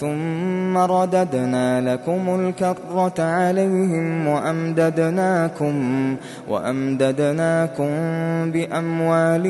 ثم رددنا لكم الكرة عليهم وأمددناكم وأمددناكم بأموال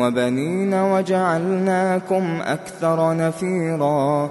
وبنين وجعلناكم أكثر نفيرا.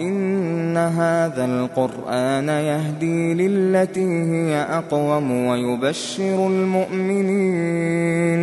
إن هذا القرآن يهدي للتي هي أقوم ويبشر المؤمنين.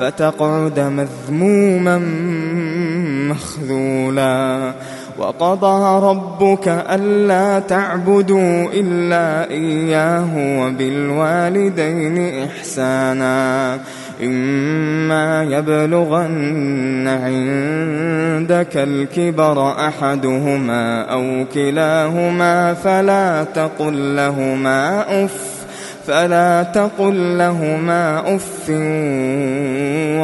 فتقعد مذموما مخذولا. وقضى ربك ألا تعبدوا إلا إياه وبالوالدين إحسانا. إما يبلغن عندك الكبر أحدهما أو كلاهما فلا تقل لهما أف فلا تقل لهما أف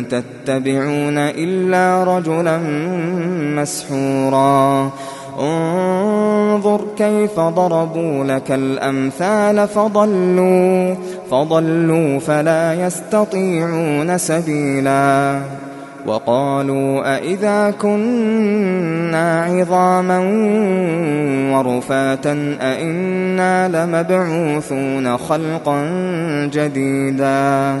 تتبعون إلا رجلا مسحورا. انظر كيف ضربوا لك الأمثال فضلوا فضلوا فلا يستطيعون سبيلا. وقالوا أإذا كنا عظاما ورفاتا أإنا لمبعوثون خلقا جديدا.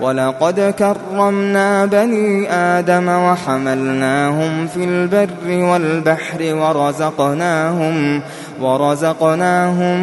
ولقد كرمنا بني آدم وحملناهم في البر والبحر ورزقناهم ورزقناهم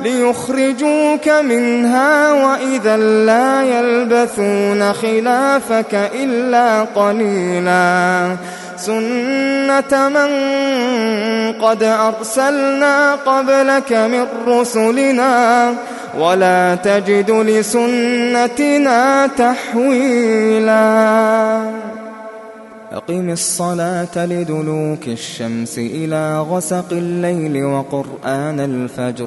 ليخرجوك منها وإذا لا يلبثون خلافك إلا قليلا. سنة من قد أرسلنا قبلك من رسلنا ولا تجد لسنتنا تحويلا. أقم الصلاة لدلوك الشمس إلى غسق الليل وقرآن الفجر.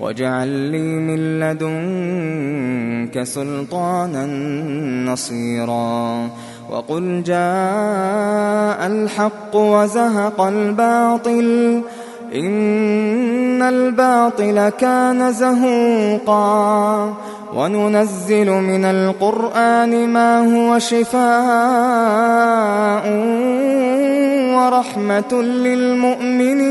واجعل لي من لدنك سلطانا نصيرا وقل جاء الحق وزهق الباطل إن الباطل كان زهوقا وننزل من القرآن ما هو شفاء ورحمة للمؤمنين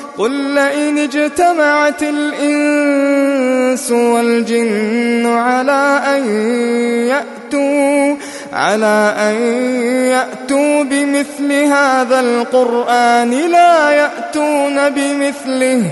قل لئن اجتمعت الإنس والجن على أن يأتوا على أن يأتوا بمثل هذا القرآن لا يأتون بمثله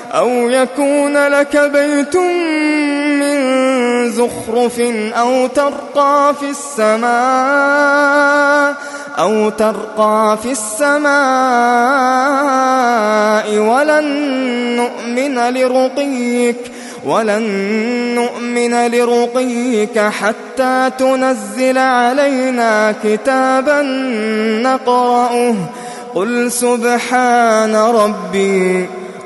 أو يكون لك بيت من زخرف أو ترقى في السماء أو ترقى في السماء ولن نؤمن لرقيك ولن نؤمن لرقيك حتى تنزل علينا كتابا نقرأه قل سبحان ربي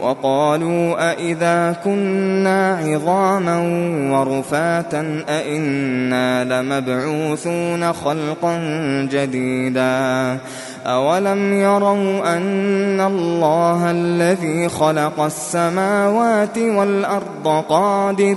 وقالوا أئذا كنا عظاما ورفاتا أئنا لمبعوثون خلقا جديدا أولم يروا أن الله الذي خلق السماوات والأرض قادر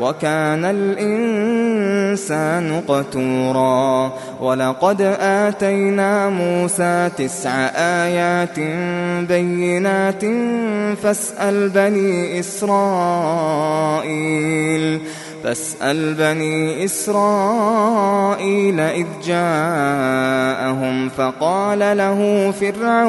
وكان الإنسان قتورا. ولقد آتينا موسى تسع آيات بينات فاسأل بني إسرائيل فاسأل بني إسرائيل إذ جاءهم فقال له فرعون